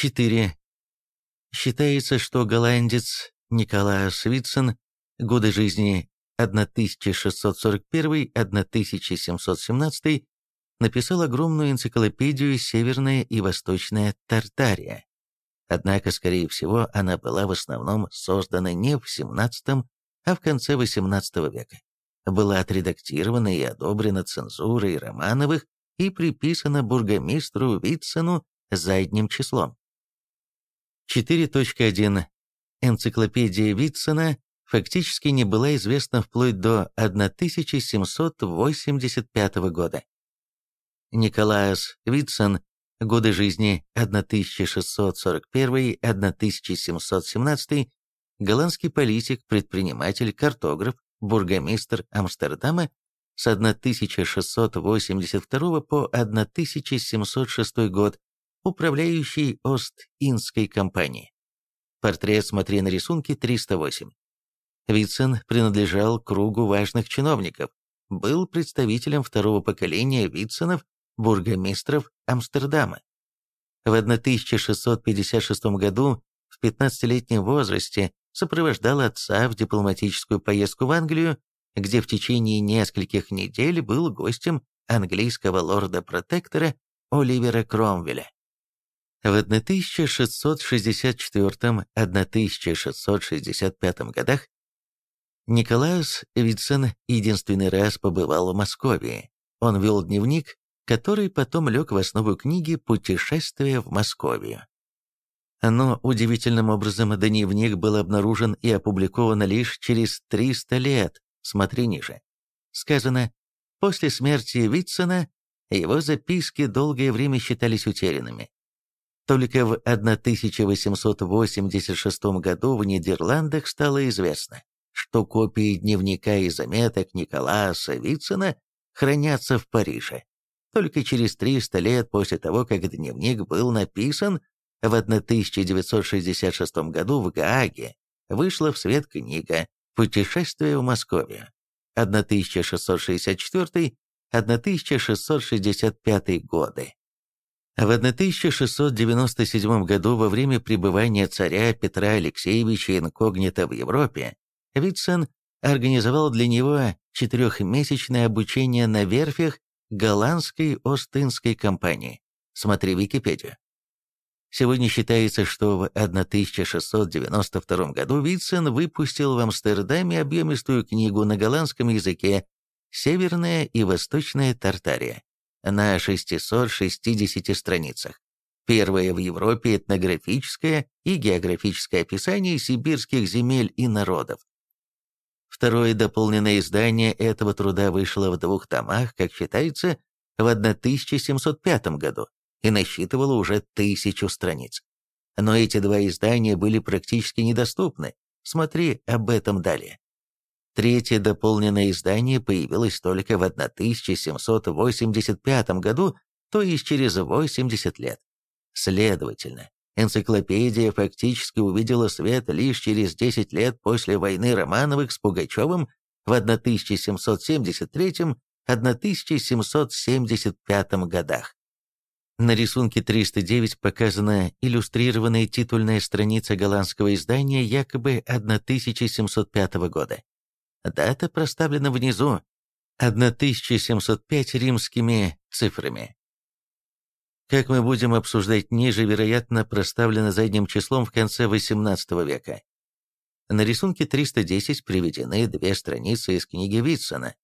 4. Считается, что голландец Николас Витсон, годы жизни 1641-1717, написал огромную энциклопедию «Северная и Восточная Тартария». Однако, скорее всего, она была в основном создана не в XVII, а в конце XVIII века. Была отредактирована и одобрена цензурой Романовых и приписана бургомистру Витсену задним числом. 4.1. Энциклопедия Витсена фактически не была известна вплоть до 1785 года. Николаус Витсен, годы жизни 1641-1717, голландский политик, предприниматель, картограф, бургомистр Амстердама с 1682 по 1706 год, управляющий Ост-Индской компанией. Портрет смотри на рисунке 308. Вицин принадлежал кругу важных чиновников, был представителем второго поколения Вицинов, бургомистров Амстердама. В 1656 году в 15-летнем возрасте сопровождал отца в дипломатическую поездку в Англию, где в течение нескольких недель был гостем английского лорда-протектора Оливера Кромвеля. В 1664-1665 годах Николаус Вицен единственный раз побывал в Москве. Он вел дневник, который потом лег в основу книги «Путешествие в Московию». Но удивительным образом дневник был обнаружен и опубликован лишь через 300 лет, смотри ниже. Сказано, после смерти Витсона его записки долгое время считались утерянными. Только в 1886 году в Нидерландах стало известно, что копии дневника и заметок Николаса Вицина хранятся в Париже. Только через 300 лет после того, как дневник был написан, в 1966 году в Гааге вышла в свет книга «Путешествие в Москве» 1664-1665 годы. В 1697 году во время пребывания царя Петра Алексеевича инкогнито в Европе Витсен организовал для него четырехмесячное обучение на верфях голландской Остинской компании. Смотри Википедию. Сегодня считается, что в 1692 году Витсен выпустил в Амстердаме объемистую книгу на голландском языке «Северная и Восточная Тартария» на 660 страницах. Первое в Европе этнографическое и географическое описание сибирских земель и народов. Второе дополненное издание этого труда вышло в двух томах, как считается, в 1705 году и насчитывало уже тысячу страниц. Но эти два издания были практически недоступны. Смотри об этом далее. Третье дополненное издание появилось только в 1785 году, то есть через 80 лет. Следовательно, энциклопедия фактически увидела свет лишь через 10 лет после войны Романовых с Пугачевым в 1777-1775 годах. На рисунке 309 показана иллюстрированная титульная страница голландского издания якобы 1705 года. Дата проставлена внизу, 1705 римскими цифрами. Как мы будем обсуждать ниже, вероятно, проставлено задним числом в конце XVIII века. На рисунке 310 приведены две страницы из книги Витсона.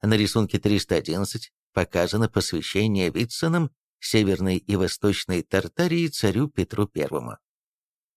На рисунке 311 показано посвящение Витсоном Северной и Восточной Тартарии царю Петру I.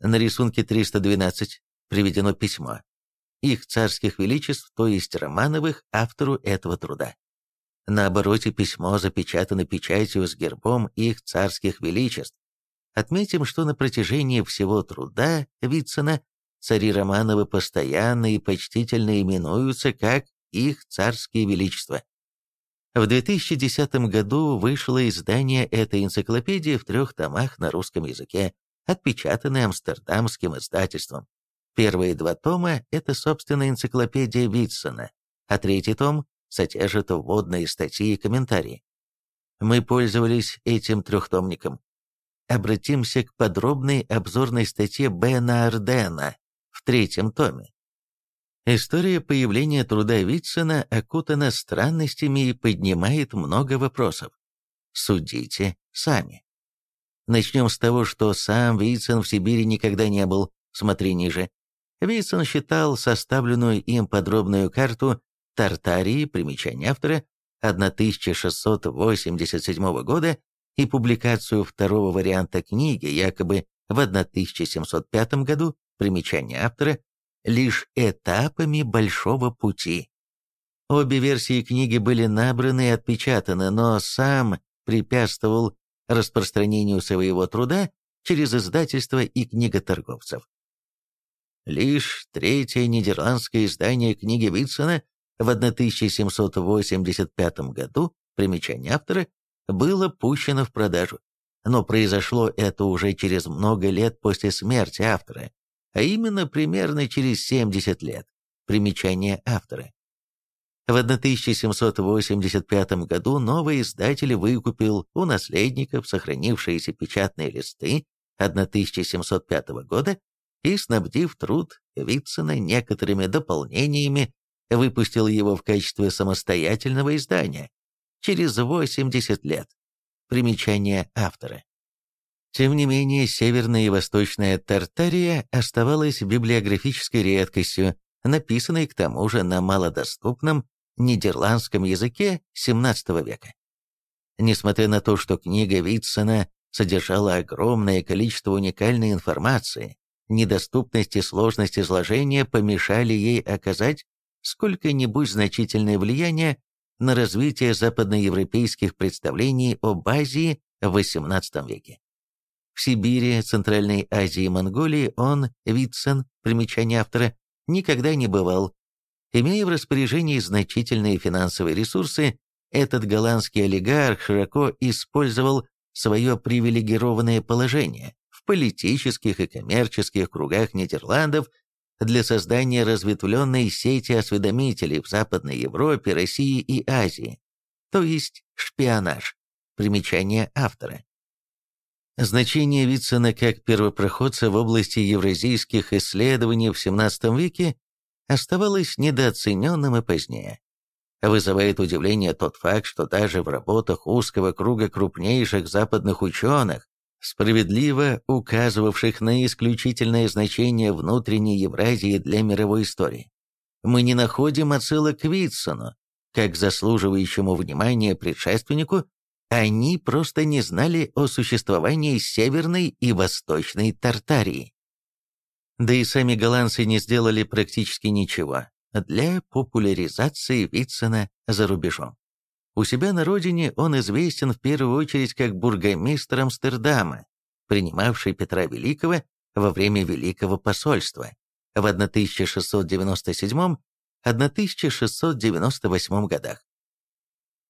На рисунке 312 приведено письмо, их царских величеств, то есть Романовых, автору этого труда. На обороте письмо запечатано печатью с гербом их царских величеств. Отметим, что на протяжении всего труда Вицина цари Романовы постоянно и почтительно именуются как их царские величества. В 2010 году вышло издание этой энциклопедии в трех томах на русском языке, отпечатанное амстердамским издательством. Первые два тома – это, собственно, энциклопедия Витсона, а третий том содержит вводные статьи и комментарии. Мы пользовались этим трехтомником. обратимся к подробной обзорной статье Бена Ардена в третьем томе. История появления труда Витсена окутана странностями и поднимает много вопросов. Судите сами. Начнем с того, что сам Витсен в Сибири никогда не был, смотри ниже. Витсен считал составленную им подробную карту Тартарии, примечание автора, 1687 года и публикацию второго варианта книги, якобы в 1705 году, примечание автора, лишь этапами большого пути. Обе версии книги были набраны и отпечатаны, но сам препятствовал распространению своего труда через издательство и книготорговцев. Лишь третье нидерландское издание книги Витсона в 1785 году, примечание автора, было пущено в продажу, но произошло это уже через много лет после смерти автора, а именно примерно через 70 лет, примечание автора. В 1785 году новый издатель выкупил у наследников сохранившиеся печатные листы 1705 года и, снабдив труд Витсона некоторыми дополнениями, выпустил его в качестве самостоятельного издания через 80 лет. Примечание автора. Тем не менее, северная и восточная Тартария оставалась библиографической редкостью, написанной к тому же на малодоступном нидерландском языке XVII века. Несмотря на то, что книга Витсона содержала огромное количество уникальной информации, недоступность и сложность изложения помешали ей оказать сколько-нибудь значительное влияние на развитие западноевропейских представлений об Азии в XVIII веке. В Сибири, Центральной Азии и Монголии он, Витсен, примечание автора, никогда не бывал, Имея в распоряжении значительные финансовые ресурсы, этот голландский олигарх широко использовал свое привилегированное положение политических и коммерческих кругах Нидерландов для создания разветвленной сети осведомителей в Западной Европе, России и Азии, то есть шпионаж. Примечание автора. Значение Вицина как первопроходца в области евразийских исследований в XVII веке оставалось недооцененным и позднее. Вызывает удивление тот факт, что даже в работах узкого круга крупнейших западных ученых, справедливо указывавших на исключительное значение внутренней Евразии для мировой истории, мы не находим отсылок к Витсону, как заслуживающему внимания предшественнику, они просто не знали о существовании Северной и Восточной Тартарии. Да и сами голландцы не сделали практически ничего для популяризации Витсена за рубежом. У себя на родине он известен в первую очередь как бургомистр Амстердама, принимавший Петра Великого во время Великого посольства в 1697-1698 годах.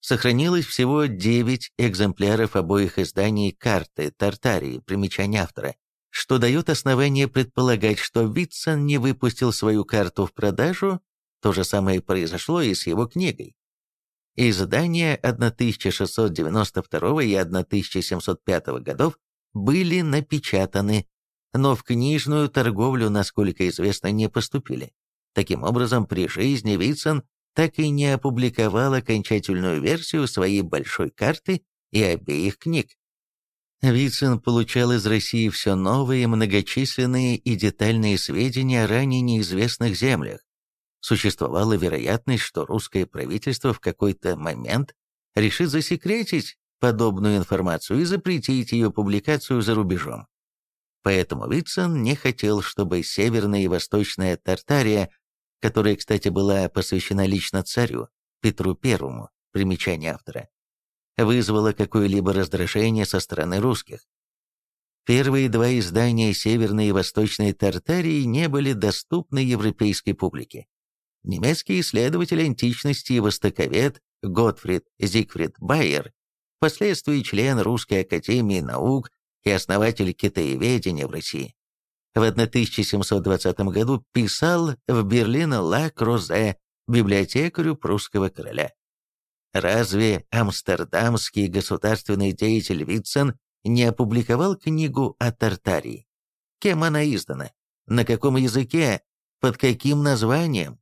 Сохранилось всего 9 экземпляров обоих изданий карты Тартарии, примечания автора, что дает основание предполагать, что Витсон не выпустил свою карту в продажу, то же самое произошло и с его книгой. Издания 1692 и 1705 годов были напечатаны, но в книжную торговлю, насколько известно, не поступили. Таким образом, при жизни Витсон так и не опубликовал окончательную версию своей большой карты и обеих книг. Вицин получал из России все новые, многочисленные и детальные сведения о ранее неизвестных землях. Существовала вероятность, что русское правительство в какой-то момент решит засекретить подобную информацию и запретить ее публикацию за рубежом. Поэтому Вицин не хотел, чтобы Северная и Восточная Тартария, которая, кстати, была посвящена лично царю Петру Первому, примечание автора, вызвало какое-либо раздражение со стороны русских. Первые два издания Северной и Восточной Тартарии не были доступны европейской публике. Немецкий исследователь античности и востоковед Готфрид Зигфрид Байер, впоследствии член Русской академии наук и основатель китаеведения в России, в 1720 году писал в Берлин Ла Крозе, библиотекарю прусского короля. Разве амстердамский государственный деятель Витцен не опубликовал книгу о Тартарии? Кем она издана? На каком языке? Под каким названием?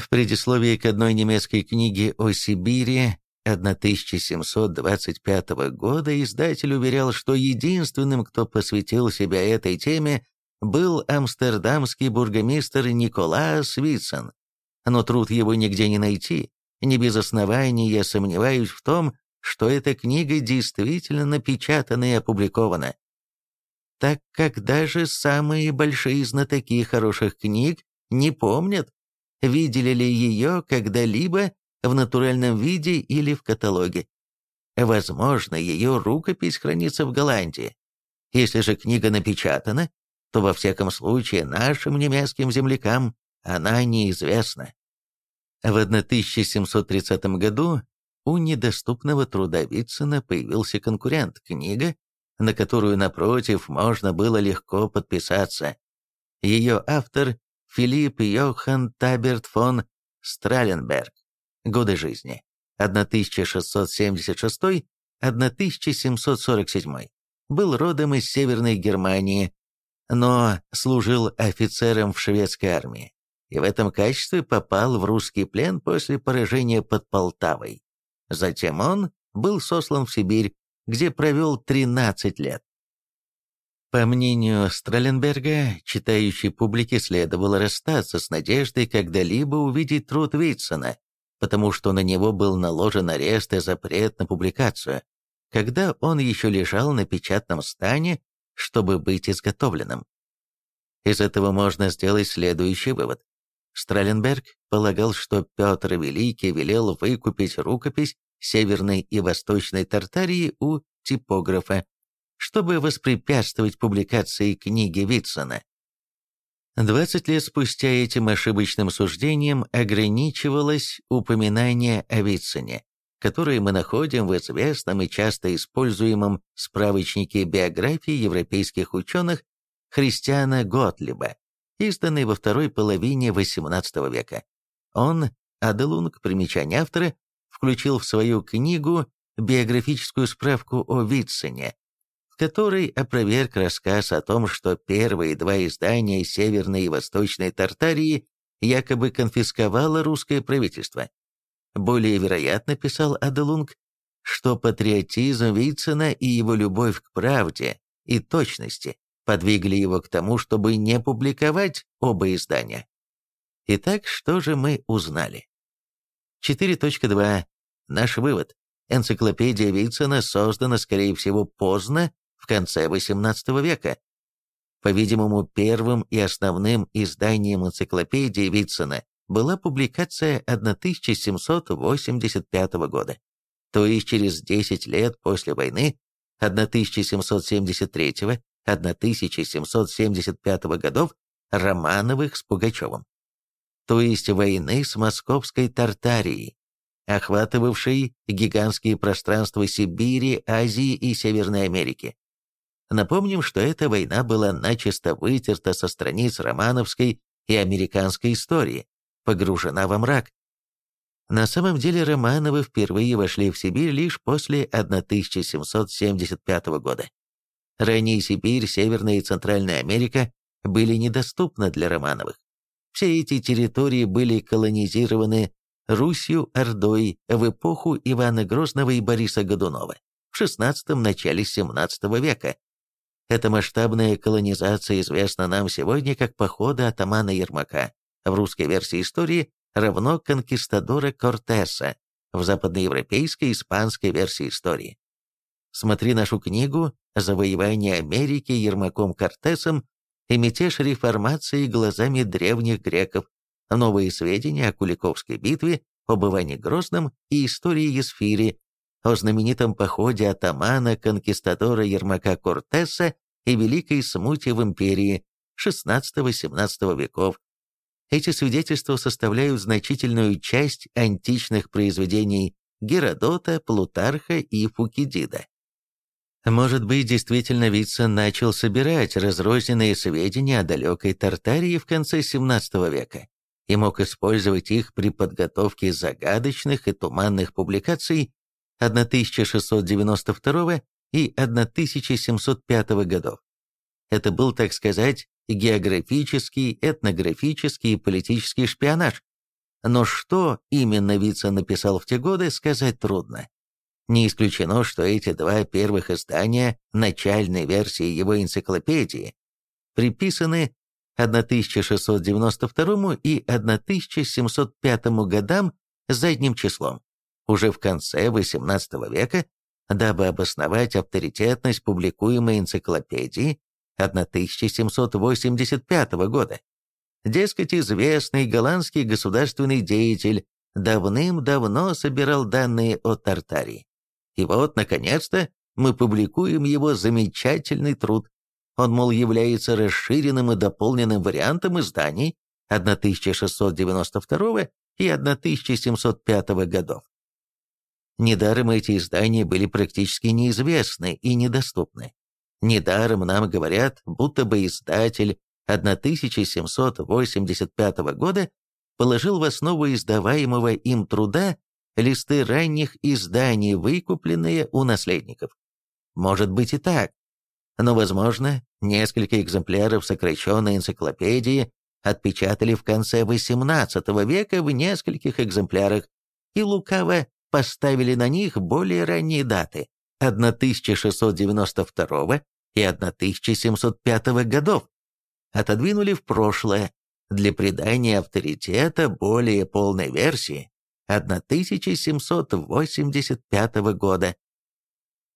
В предисловии к одной немецкой книге о Сибири 1725 года издатель уверял, что единственным, кто посвятил себя этой теме, был амстердамский бургомистр Николас Витсон. Но труд его нигде не найти. Не без оснований я сомневаюсь в том, что эта книга действительно напечатана и опубликована. Так как даже самые большие знатоки хороших книг не помнят, видели ли ее когда-либо в натуральном виде или в каталоге. Возможно, ее рукопись хранится в Голландии. Если же книга напечатана, то во всяком случае нашим немецким землякам она неизвестна. В 1730 году у недоступного труда Витцена появился конкурент, книга, на которую, напротив, можно было легко подписаться. Ее автор Филипп Йохан Таберт фон Страленберг. Годы жизни. 1676-1747. Был родом из Северной Германии, но служил офицером в шведской армии и в этом качестве попал в русский плен после поражения под Полтавой. Затем он был сослан в Сибирь, где провел 13 лет. По мнению Страленберга, читающей публике следовало расстаться с надеждой когда-либо увидеть труд Витсона, потому что на него был наложен арест и запрет на публикацию, когда он еще лежал на печатном стане, чтобы быть изготовленным. Из этого можно сделать следующий вывод. Страленберг полагал, что Петр Великий велел выкупить рукопись Северной и Восточной Тартарии у типографа, чтобы воспрепятствовать публикации книги Витсона. Двадцать лет спустя этим ошибочным суждением ограничивалось упоминание о Витсоне, которое мы находим в известном и часто используемом справочнике биографии европейских ученых Христиана Готлиба изданный во второй половине XVIII века. Он, Аделунг, примечание автора, включил в свою книгу биографическую справку о Витцене, в которой опроверг рассказ о том, что первые два издания Северной и Восточной Тартарии якобы конфисковало русское правительство. Более вероятно, писал Аделунг, что патриотизм Вицина и его любовь к правде и точности подвигли его к тому, чтобы не публиковать оба издания. Итак, что же мы узнали? 4.2. Наш вывод. Энциклопедия Вицина создана, скорее всего, поздно, в конце XVIII века. По-видимому, первым и основным изданием энциклопедии Вицина была публикация 1785 года, то есть через 10 лет после войны 1773 1775 годов Романовых с Пугачевым, то есть войны с московской Тартарией, охватывавшей гигантские пространства Сибири, Азии и Северной Америки. Напомним, что эта война была начисто вытерта со страниц романовской и американской истории, погружена во мрак. На самом деле Романовы впервые вошли в Сибирь лишь после 1775 года. Ранее Сибирь, Северная и Центральная Америка были недоступны для Романовых. Все эти территории были колонизированы Русью, Ордой в эпоху Ивана Грозного и Бориса Годунова в XVI – начале XVII века. Эта масштабная колонизация известна нам сегодня как походы атамана Ермака, в русской версии истории равно конкистадора Кортеса, в западноевропейской испанской версии истории. Смотри нашу книгу «Завоевание Америки Ермаком Кортесом и мятеж реформации глазами древних греков. Новые сведения о Куликовской битве, об Иване Грозном и истории Есфири, о знаменитом походе атамана-конкистадора Ермака Кортеса и Великой Смуте в империи XVI-XVII веков. Эти свидетельства составляют значительную часть античных произведений Геродота, Плутарха и Фукидида. Может быть, действительно Вицин начал собирать разрозненные сведения о далекой Тартарии в конце XVII века и мог использовать их при подготовке загадочных и туманных публикаций 1692 и 1705 годов. Это был, так сказать, географический, этнографический и политический шпионаж. Но что именно Вицин написал в те годы, сказать трудно. Не исключено, что эти два первых издания начальной версии его энциклопедии приписаны 1692 и 1705 годам задним числом, уже в конце XVIII века, дабы обосновать авторитетность публикуемой энциклопедии 1785 года. Дескать, известный голландский государственный деятель давным-давно собирал данные о Тартарии. И вот, наконец-то, мы публикуем его замечательный труд. Он, мол, является расширенным и дополненным вариантом изданий 1692 и 1705 годов. Недаром эти издания были практически неизвестны и недоступны. Недаром нам говорят, будто бы издатель 1785 года положил в основу издаваемого им труда листы ранних изданий, выкупленные у наследников. Может быть и так, но, возможно, несколько экземпляров сокращенной энциклопедии отпечатали в конце XVIII века в нескольких экземплярах и лукаво поставили на них более ранние даты 1692 и 1705 годов, отодвинули в прошлое для придания авторитета более полной версии 1785 года.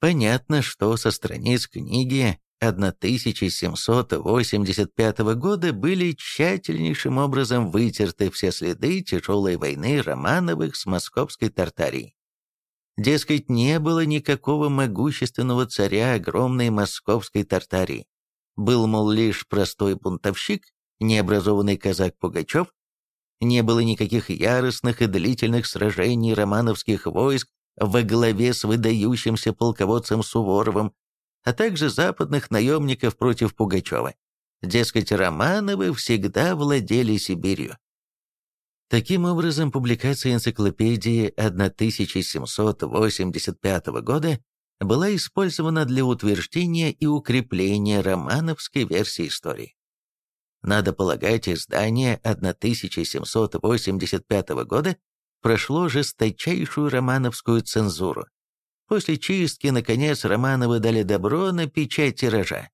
Понятно, что со страниц книги 1785 года были тщательнейшим образом вытерты все следы тяжелой войны Романовых с московской Тартарией. Дескать, не было никакого могущественного царя огромной московской Тартарии. Был, мол, лишь простой бунтовщик, необразованный казак Пугачев, не было никаких яростных и длительных сражений романовских войск во главе с выдающимся полководцем Суворовым, а также западных наемников против Пугачева. Дескать, Романовы всегда владели Сибирью. Таким образом, публикация энциклопедии 1785 года была использована для утверждения и укрепления романовской версии истории. Надо полагать, издание 1785 года прошло жесточайшую романовскую цензуру. После чистки, наконец, Романовы дали добро на печать тиража.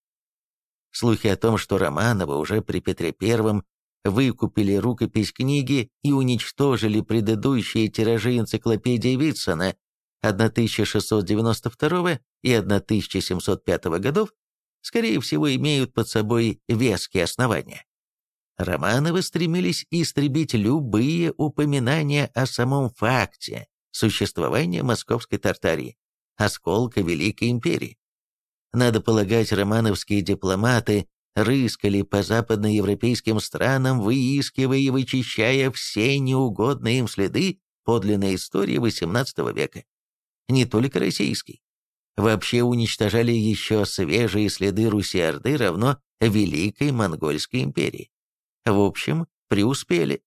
Слухи о том, что Романовы уже при Петре I выкупили рукопись книги и уничтожили предыдущие тиражи энциклопедии Витсона 1692 и 1705 годов, скорее всего, имеют под собой веские основания. Романовы стремились истребить любые упоминания о самом факте существования Московской Тартарии, осколка Великой Империи. Надо полагать, романовские дипломаты рыскали по западноевропейским странам, выискивая и вычищая все неугодные им следы подлинной истории XVIII века. Не только российский. Вообще уничтожали еще свежие следы Руси-Орды равно Великой Монгольской империи. В общем, преуспели.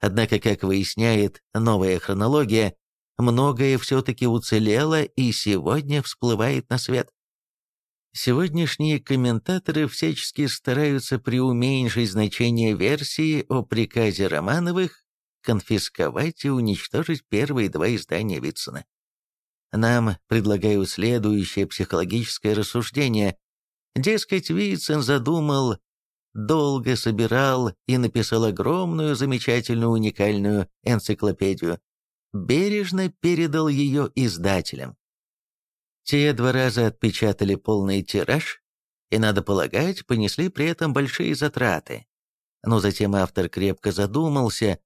Однако, как выясняет новая хронология, многое все-таки уцелело и сегодня всплывает на свет. Сегодняшние комментаторы всячески стараются преуменьшить значение версии о приказе Романовых конфисковать и уничтожить первые два издания Витсона. Нам предлагают следующее психологическое рассуждение. Дескать, Витсон задумал, долго собирал и написал огромную, замечательную, уникальную энциклопедию. Бережно передал ее издателям. Те два раза отпечатали полный тираж, и, надо полагать, понесли при этом большие затраты. Но затем автор крепко задумался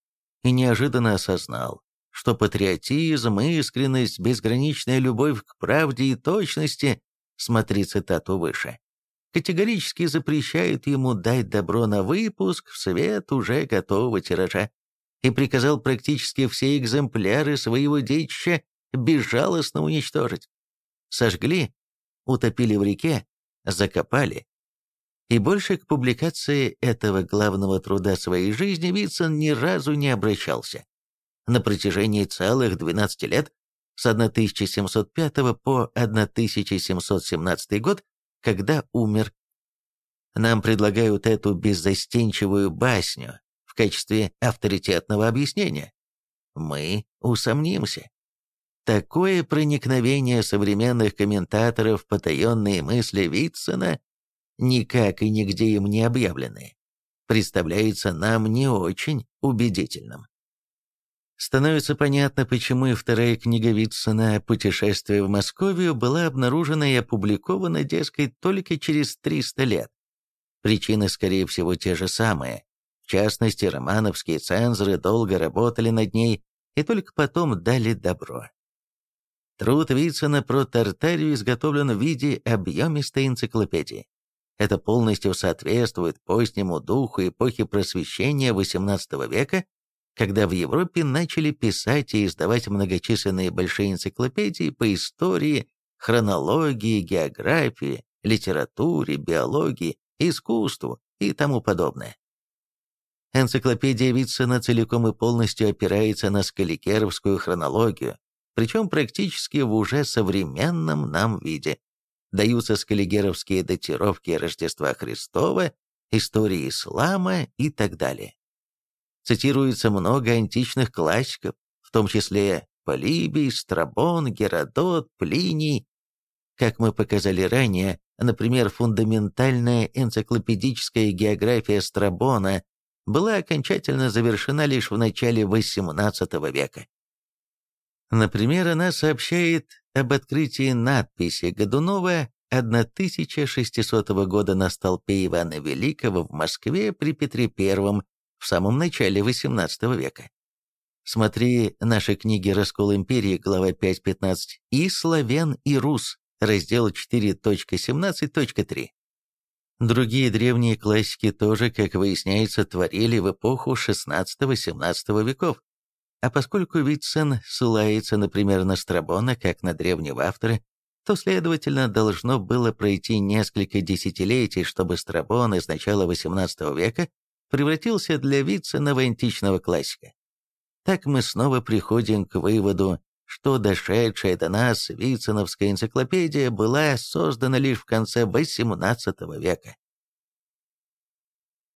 и неожиданно осознал, что патриотизм, искренность, безграничная любовь к правде и точности, смотри цитату выше, категорически запрещают ему дать добро на выпуск в свет уже готового тиража и приказал практически все экземпляры своего детища безжалостно уничтожить сожгли, утопили в реке, закопали. И больше к публикации этого главного труда своей жизни Витсон ни разу не обращался. На протяжении целых 12 лет с 1705 по 1717 год, когда умер. Нам предлагают эту беззастенчивую басню качестве авторитетного объяснения. Мы усомнимся. Такое проникновение современных комментаторов в потаенные мысли Витсона, никак и нигде им не объявленные, представляется нам не очень убедительным. Становится понятно, почему и вторая книга Витсона «Путешествие в Московию» была обнаружена и опубликована, дескать, только через 300 лет. Причины, скорее всего, те же самые. В частности, романовские цензоры долго работали над ней и только потом дали добро. Труд Вицина про Тартарию изготовлен в виде объемистой энциклопедии. Это полностью соответствует позднему духу эпохи просвещения XVIII века, когда в Европе начали писать и издавать многочисленные большие энциклопедии по истории, хронологии, географии, литературе, биологии, искусству и тому подобное. Энциклопедия Витсона целиком и полностью опирается на скаликеровскую хронологию, причем практически в уже современном нам виде. Даются скаллигеровские датировки Рождества Христова, истории ислама и так далее. Цитируется много античных классиков, в том числе Полибий, Страбон, Геродот, Плиний. Как мы показали ранее, например, фундаментальная энциклопедическая география Страбона была окончательно завершена лишь в начале XVIII века. Например, она сообщает об открытии надписи Годунова 1600 года на столпе Ивана Великого в Москве при Петре I в самом начале XVIII века. Смотри наши книги «Раскол империи», глава 5.15, и «Славян и Рус», раздел 4.17.3. Другие древние классики тоже, как выясняется, творили в эпоху XVI-XVII веков. А поскольку Витсен ссылается, например, на Страбона, как на древнего автора, то, следовательно, должно было пройти несколько десятилетий, чтобы Страбон из начала XVIII века превратился для Витсена в античного классика. Так мы снова приходим к выводу, что дошедшая до нас Виценовская энциклопедия была создана лишь в конце XVIII века.